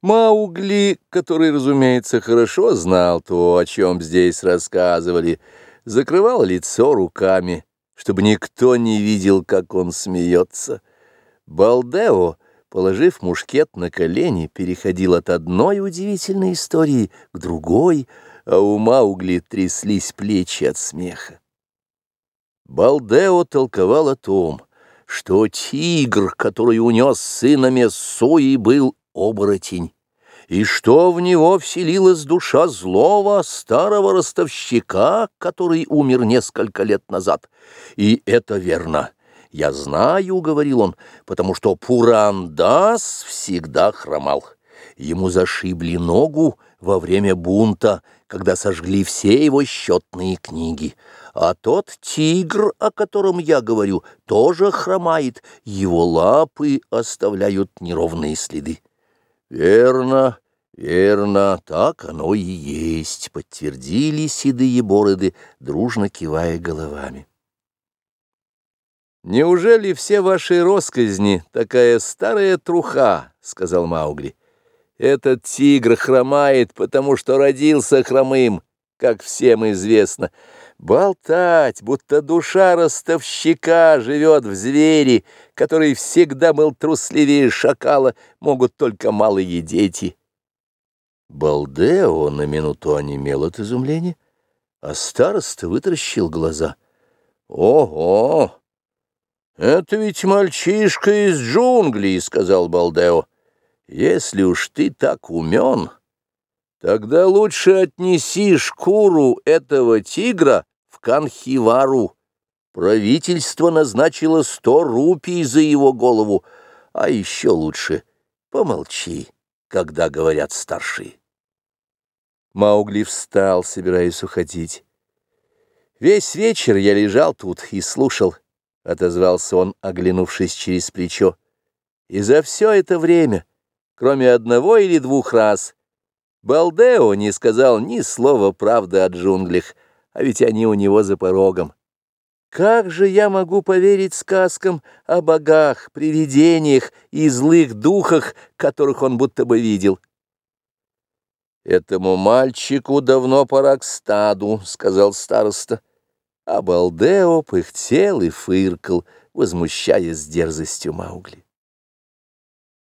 Маугли, который, разумеется, хорошо знал то, о чем здесь рассказывали, закрывал лицо руками, чтобы никто не видел, как он смеется. Балдео, положив мушкет на колени, переходил от одной удивительной истории к другой, а у Маугли тряслись плечи от смеха. Балдео толковал о том, что тигр, который унес сына Мессуи, был оборотень, и что в него вселилась душа злого старого ростовщика, который умер несколько лет назад. И это верно. «Я знаю», — говорил он, — «потому что Пурандас всегда хромал. Ему зашибли ногу во время бунта, когда сожгли все его счетные книги. А тот тигр, о котором я говорю, тоже хромает, его лапы оставляют неровные следы». «Верно, верно, так оно и есть», — подтвердили седые бороды, дружно кивая головами. «Неужели все ваши росказни такая старая труха?» — сказал Маугли. «Этот тигр хромает, потому что родился хромым, как всем известно. Болтать, будто душа ростовщика живет в звере, который всегда был трусливее шакала, могут только малые дети. Балдео на минуту онемел от изумления, а староста вытаращил глаза. «Ого! Это ведь мальчишка из джунглей», — сказал Балдео. «Если уж ты так умен...» Тогда лучше отнеси шкуру этого тигра Канхивару. Правительство назначило сто рупий за его голову, а еще лучше помолчи, когда говорят старшие. Маугли встал, собираясь уходить. Весь вечер я лежал тут и слушал, — отозвался он, оглянувшись через плечо. И за все это время, кроме одного или двух раз, Балдео не сказал ни слова правды о джунглях, а ведь они у него за порогом. Как же я могу поверить сказкам о богах, привидениях и злых духах, которых он будто бы видел? «Этому мальчику давно пора к стаду», — сказал староста. А Балдео пыхтел и фыркал, возмущаясь дерзостью Маугли.